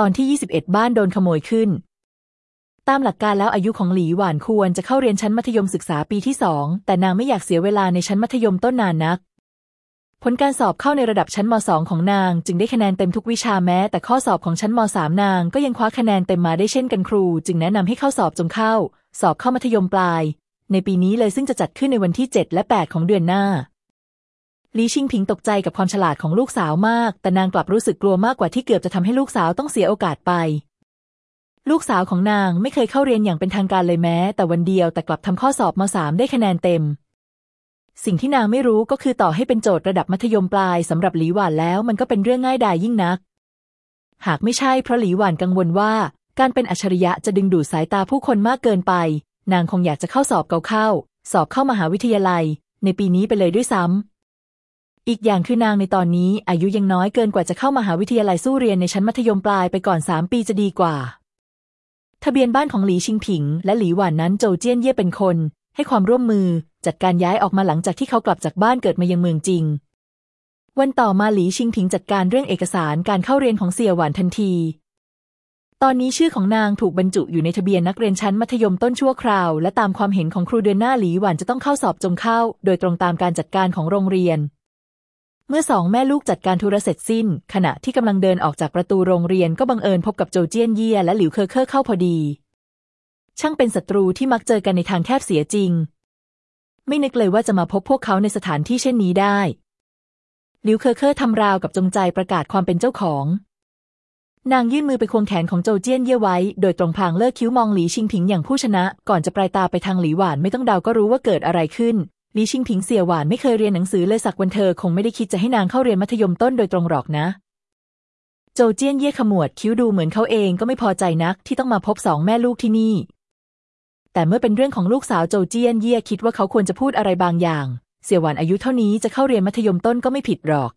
ตอนที่ 21 บ้านโดนขโมยขึ้น ตามหลักการแล้วอายุของหลีหวานควรจะเข้าเรียนชั้นมัธยมศึกษาปีที่สอง แต่นางไม่อยากเสียเวลาในชั้นมัธยมต้นนานนัก ผลการสอบเข้าในระดับชั้นม .2 ของนาง จึงได้คะแนนเต็มทุกวิชาแม้ แต่ข้อสอบของชั้นม .3 นางก็ยังคว้าคะแนนเต็มมาได้เช่นกันครู จึงแนะนำให้เข้าสอบจงเข้า สอบเข้ามัธยมปลาย ในปีนี้เลยซึ่งจะจัดขึ้นในวันที่ 7 และ 8 ของเดือนหน้า ลีชิงผิงตกใจกับความฉลาดของลูกสาวมาก แต่นางกลับรู้สึกกลัวมากกว่าที่เกือบจะทำให้ลูกสาวต้องเสียโอกาสไป ลูกสาวของนางไม่เคยเข้าเรียนอย่างเป็นทางการเลยแม้ แต่วันเดียวแต่กลับทำข้อสอบมสามได้คะแนนเต็ม สิ่งที่นางไม่รู้ก็คือต่อให้เป็นโจทย์ระดับมัธยมปลายสำหรับหลีหวานแล้วมันก็เป็นเรื่องง่ายดายยิ่งนัก หากไม่ใช่เพราะหลีหวานกังวลว่า การเป็นอัจฉริยะจะดึงดูดสายตาผู้คนมากเกินไป นางคงอยากจะเข้าสอบเกาเข้า สอบเข้ามหาวิทยาลัย ในปีนี้ไปเลยด้วยซ้ำ อีกอย่างคือนางในตอนนี้อายุยังน้อยเกินกว่าจะเข้ามาหาวิทยาลัยสู้เรียนในชั้นมัธยมปลายไปก่อนสามปีจะดีกว่า ทะเบียนบ้านของหลีชิงผิง และหลีหวานนั้นโจเจี้ยนเย่เป็นคน ให้ความร่วมมือจัดการย้ายออกมาหลังจากที่เขากลับจากบ้านเกิดมายังเมืองจริง วันต่อมาหลีชิงผิงจัดการเรื่องเอกสารการเข้าเรียนของเสี่ยหวานทันที ตอนนี้ชื่อของนางถูกบรรจุอยู่ในทะเบียนนักเรียนชั้นมัธยมต้นชั่วคราว และตามความเห็นของครูเดือนหน้าหลีหวานจะต้องเข้าสอบจงเข้า โดยตรงตามการจัดการของโรงเรียน เมื่อสองแม่ลูกจัดการธุระเสร็จสิ้น ขณะที่กำลังเดินออกจากประตูโรงเรียนก็บังเอิญพบกับโจเจี้ยนเย่และหลิวเคอเคอเข้าพอดี ช่างเป็นศัตรูที่มักเจอกันในทางแคบเสียจริง ไม่นึกเลยว่าจะมาพบพวกเขาในสถานที่เช่นนี้ได้ หลิวเคอเคอทำราวกับจงใจประกาศความเป็นเจ้าของ นางยื่นมือไปควงแขนของโจเจี้ยนเย่ไว้ โดยตรงพลางเลิกคิ้วมองหลีชิงผิงอย่างผู้ชนะ ก่อนจะปรายตาไปทางหลีหวานไม่ต้องเดาก็รู้ว่าเกิดอะไรขึ้น หลีชิงผิงเสี่ยวหวานไม่เคยเรียนหนังสือเลยสักวันเธอคงไม่ได้คิดจะให้นางเข้าเรียนมัธยมต้นโดยตรงหรอกนะ โจเจี้ยนเย่ขมวดคิ้วดูเหมือนเขาเองก็ไม่พอใจนักที่ต้องมาพบสองแม่ลูกที่นี่ แต่เมื่อเป็นเรื่องของลูกสาวโจเจี้ยนเย่คิดว่าเขาควรจะพูดอะไรบางอย่าง เสี่ยหวานอายุเท่านี้จะเข้าเรียนมัธยมต้นก็ไม่ผิดหรอก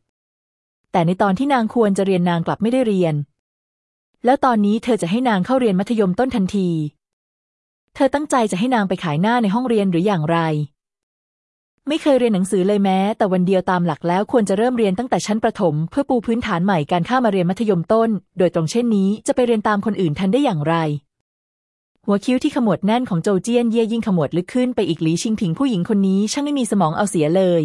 แต่ในตอนที่นางควรจะเรียนนางกลับไม่ได้เรียน แล้วตอนนี้เธอจะให้นางเข้าเรียนมัธยมต้นทันที เธอตั้งใจจะให้นางไปขายหน้าในห้องเรียนหรืออย่างไร ไม่เคยเรียนหนังสือเลยแม้ แต่วันเดียวตามหลักแล้วควรจะเริ่มเรียนตั้งแต่ชั้นประถม เพื่อปูพื้นฐานใหม่การข้ามาเรียนมัธยมต้น โดยตรงเช่นนี้จะไปเรียนตามคนอื่นทันได้อย่างไร หัวคิ้วที่ขมวดแน่นของโจเจียนเย่ยิ่งขมวดลึกขึ้นไปอีกหลีชิงผิงผู้หญิงคนนี้ช่างไม่มีสมองเอาเสียเลย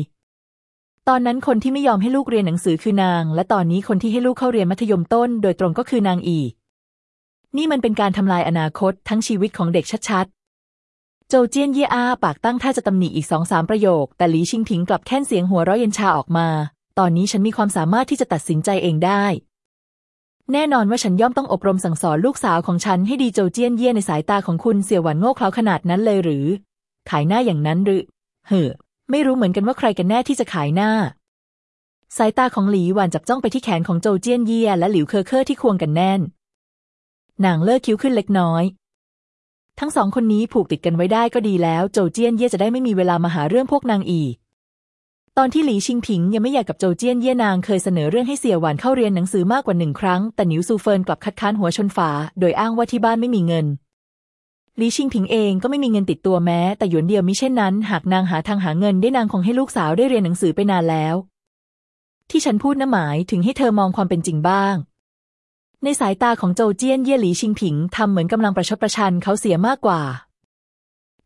ตอนนั้นคนที่ไม่ยอมให้ลูกเรียนหนังสือคือนาง และตอนนี้คนที่ให้ลูกเข้าเรียนมัธยมต้น โดยตรงก็คือนางอีกนี่มันเป็นการทำลายอนาคตทั้งชีวิตของเด็กชัด โจเจี้ยนเย่อาปากตั้งท่าจะตำหนิอีกสองสามประโยค แต่หลีชิงผิงกลับแค่นเสียงหัวเราะเย็นชาออกมา ตอนนี้ฉันมีความสามารถที่จะตัดสินใจเองได้ แน่นอนว่าฉันย่อมต้องอบรมสั่งสอนลูกสาวของฉันให้ดีโจเจี้ยนเย่ในสายตาของคุณเสี่ยวหวันโง่เขลาขนาดนั้นเลยหรือ ขายหน้าอย่างนั้นหรือเฮ้อไม่รู้เหมือนกันว่าใครกันแน่ที่จะขายหน้า สายตาของหลีหวานจับจ้องไปที่แขนของโจเจี้ยนเย่และหลิวเคอเคอที่ควงกันแน่นนางเลิกคิ้วขึ้นเล็กน้อย ทั้งสองคนนี้ผูกติดกันไว้ได้ก็ดีแล้ว โจเจี้ยนเย่จะได้ไม่มีเวลามาหาเรื่องพวกนางอีก ตอนที่หลีชิงผิงยังไม่อยากกับโจเจี้ยนเย่นางเคยเสนอเรื่องให้เสี่ยหวานเข้าเรียนหนังสือมากกว่าหนึ่งครั้ง แต่หนิวซูเฟินกลับคัดค้านหัวชนฝา โดยอ้างว่าที่บ้านไม่มีเงินหลีชิงผิงเองก็ไม่มีเงินติดตัวแม้ แต่หยวนเดียวมิเช่นนั้น หากนางหาทางหาเงินได้นางคงให้ลูกสาวได้เรียนหนังสือไปนานแล้ว ที่ฉันพูดน่ะหมายถึงให้เธอมองความเป็นจริงบ้าง ในสายตาของโจเจี้ยนเย่หลีชิงผิงทำเหมือนกำลังประชดประชันเขาเสียมากกว่า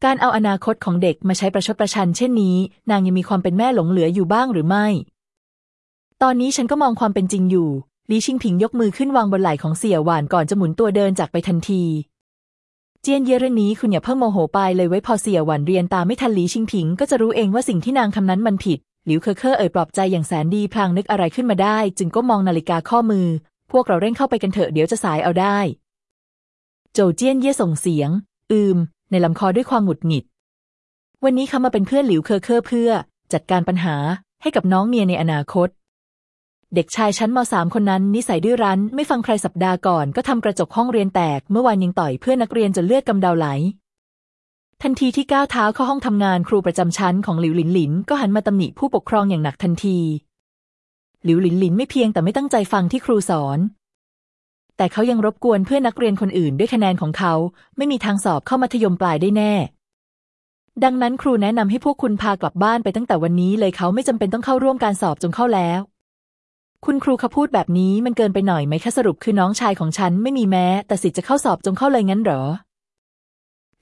การเอาอนาคตของเด็กมาใช้ประชดประชัน เช่นนี้ นางยังมีความเป็นแม่หลงเหลืออยู่บ้างหรือไม่ ตอนนี้ฉันก็มองความเป็นจริงอยู่หลีชิงผิงยกมือขึ้นวางบนไหล่ของเสี่ยหวานก่อนจะหมุนตัวเดินจากไปทันที เจียนเย่เรื่องนี้คุณอย่าเพิ่งโมโหไปเลยไว้พอเสี่ยหวานเรียนตามไม่ทันหลีชิงผิง ก็จะรู้เองว่าสิ่งที่นางทำนั้นมันผิดหลิวเคอเคอเอ่ยปลอบใจอย่างแสนดีพลางนึกอะไรขึ้นมาได้ จึงก็มองนาฬิกาข้อมือ พวกเราเร่งเข้าไปกันเถอะเดี๋ยวจะสายเอาได้ โจเจี้ยนเย่ส่งเสียง อืม ในลำคอด้วยความหงุดหงิด วันนี้เขามาเป็นเพื่อนหลิวเคอเคอเพื่อ จัดการปัญหาให้กับน้องเมียในอนาคต เด็กชายชั้นมสามคนนั้นนิสัยดื้อรั้น ไม่ฟังใครสัปดาห์ก่อนก็ทำกระจกห้องเรียนแตกเมื่อวานยังต่อยเพื่อนนักเรียนจนเลือดกำเดาไหล ทันทีที่ก้าวเท้าเข้าห้องทำงานครูประจำชั้นของหลิวหลินหลินก็หันมาตำหนิผู้ปกครองอย่างหนักทันที หลิวหลินหลินไม่เพียงแต่ไม่ตั้งใจฟังที่ครูสอน แต่เขายังรบกวนเพื่อนนักเรียนคนอื่นด้วยคะแนนของเขา ไม่มีทางสอบเข้ามัธยมปลายได้แน่ ดังนั้นครูแนะนำให้พวกคุณพากลับบ้านไปตั้งแต่วันนี้เลยเขาไม่จำเป็นต้องเข้าร่วมการสอบจงเข้าแล้ว คุณครูเขาพูดแบบนี้มันเกินไปหน่อยไหมคะสรุปคือน้องชายของฉันไม่มีแม้ แต่สิทธิ์จะเข้าสอบจงเข้าเลยงั้นเหรอ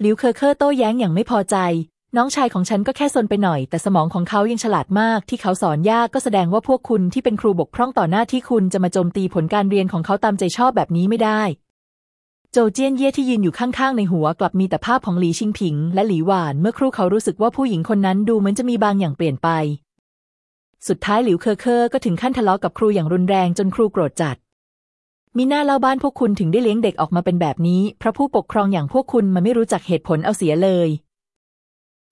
หลิวเคอเคอร์โต้แย้งอย่างไม่พอใจ น้องชายของฉันก็แค่ซนไปหน่อย แต่สมองของเขายังฉลาดมาก ที่เขาสอนยากก็แสดงว่าพวกคุณที่เป็นครูบกพร่องต่อหน้าที่คุณจะมาโจมตีผลการเรียนของเขาตามใจชอบแบบนี้ไม่ได้ โจเจี้ยนเย่ที่ยืนอยู่ข้างๆ ในหัวกลับมีแต่ภาพของหลีชิงผิง และหลีหวาน เมื่อครู่เขารู้สึกว่าผู้หญิงคนนั้นดูเหมือนจะมีบางอย่างเปลี่ยนไป สุดท้ายหลิวเคอเคอร์ก็ถึงขั้นทะเลาะกับครูอย่างรุนแรงจนครูโกรธจัดมิน่าเล่าบ้านพวกคุณถึงได้เลี้ยงเด็กออกมาเป็นแบบนี้ เพราะผู้ปกครองอย่างพวกคุณมันไม่รู้จักเหตุผลเอาเสียเลย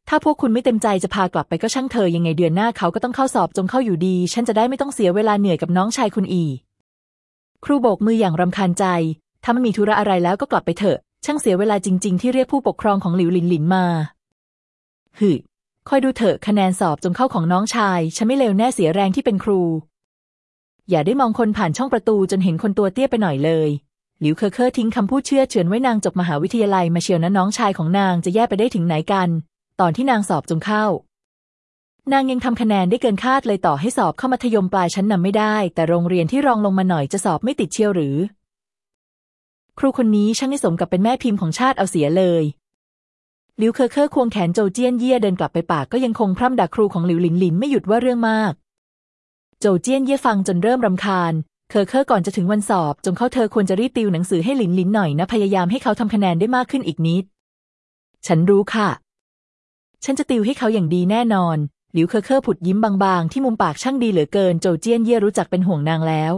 ถ้าพวกคุณไม่เต็มใจจะพากลับไปก็ช่างเถอะยังไงเดือนหน้าเขาก็ต้องเข้าสอบจงเข่าอยู่ดี ฉันจะได้ไม่ต้องเสียเวลาเหนื่อยกับน้องชายคุณอีก ครูโบกมืออย่างรำคาญใจ ถ้าไม่มีธุระอะไรแล้วก็กลับไปเถอะ ช่างเสียเวลาจริง ๆ ที่เรียกผู้ปกครองของหลิวหลินหลินมาฮึคอยดูเถอะคะแนนสอบจงเข่าของน้องชาย ฉันไม่เลวแน่เสียแรงที่เป็นครู อย่าได้มองคนผ่านช่องประตูจนเห็นคนตัวเตี้ยไปหน่อยเลยหลิวเคอเคอร์ทิ้งคำพูดเชือดเฉือนไว้นางจบมหาวิทยาลัยมาเชียวนะน้องชายของนางจะแย่ไปได้ถึงไหนกัน ตอนที่นางสอบจงเข่า นางยังทำคะแนนได้เกินคาดเลยต่อให้สอบเข้ามัธยมปลายชั้นนำไม่ได้ แต่โรงเรียนที่รองลงมาหน่อยจะสอบไม่ติดเชียวหรือ ครูคนนี้ช่างไม่สมกับเป็นแม่พิมพ์ของชาติเอาเสียเลยหลิวเคอเคอร์ควงแขนโจเจี้ยนเย่เดินกลับไปปากก็ยังคงพร่ำด่าครูของหลิวหลินหลินไม่หยุดว่าเรื่องมาก โจเจี้ยนเย่ฟังจนเริ่มรำคาญ เคอเคอร์ก่อนจะถึงวันสอบ จงเข่าเธอควรจะรีบติวหนังสือให้หลินหลินหน่อยนะพยายามให้เขาทำคะแนนได้มากขึ้นอีกนิด ฉันรู้ค่ะ ฉันจะติวให้เขาอย่างดีแน่นอน หลิวเคอเคอร์ผุดยิ้มบางๆ ที่มุมปากช่างดีเหลือเกิน โจเจี้ยนเย่รู้จักเป็นห่วงนางแล้ว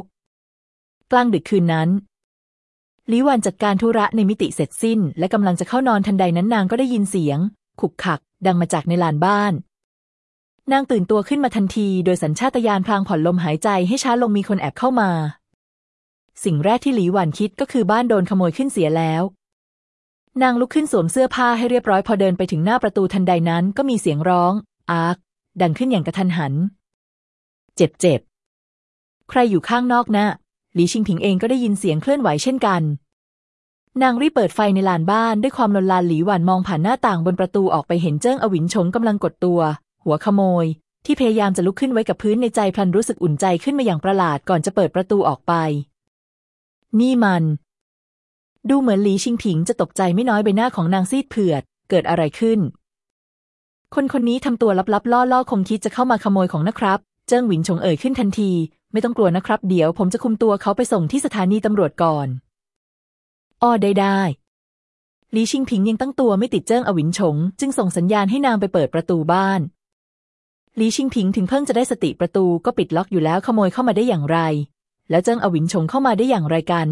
กลางดึกคืนนั้นลิวันจัดการธุระในมิติเสร็จสิ้น และกำลังจะเข้านอนทันใดนั้นนางก็ได้ยินเสียง ขุกขัก ดังมาจากในลานบ้าน นางตื่นตัวขึ้นมาทันที โดยสัญชาตญาณพลางผ่อนลมหายใจให้ช้าลงมีคนแอบเข้ามา สิ่งแรกที่หลีหวันคิดก็คือบ้านโดนขโมยขึ้นเสียแล้ว นางลุกขึ้นสวมเสื้อผ้าให้เรียบร้อยพอเดินไปถึงหน้าประตูทันใดนั้นก็มีเสียงร้อง อาร์ค ดังขึ้นอย่างกระทันหัน เจ็บเจ็บ ใครอยู่ข้างนอกนะหลีชิงผิงเองก็ได้ยินเสียงเคลื่อนไหวเช่นกัน นางรีบเปิดไฟในลานบ้านด้วยความลนลานหลีหวันมองผ่านหน้าต่างบนประตูออกไปเห็นเจิ้งอวินชงกำลังกดตัว หัวขโมย ที่พยายามจะลุกขึ้นไว้กับพื้นในใจพลันรู้สึกอุ่นใจขึ้นมาอย่างประหลาดก่อนจะเปิดประตูออกไป นี่มัน ดูเหมือนหลีชิงผิงจะตกใจไม่น้อยใบหน้าของนางซีดเผือด เกิดอะไรขึ้น คนคนนี้ทำตัวลับๆ ล่อๆ คงคิดจะเข้ามาขโมยของนะครับ เจิ้งหวินชงเอ่ยขึ้นทันที ไม่ต้องกลัวนะครับ เดี๋ยวผมจะคุมตัวเขาไปส่งที่สถานีตำรวจก่อน อ้อได้ได้ลีชิงผิงยังตั้งตัวไม่ติดเจิ้งอวินฉงจึงส่งสัญญาณให้นางไปเปิดประตูบ้านลีชิงผิงถึงเพิ่งจะได้สติประตูก็ปิดล็อกอยู่แล้วขโมยเข้ามาได้อย่างไร แล้วเจิ้งอวินฉงเข้ามาได้อย่างไรกัน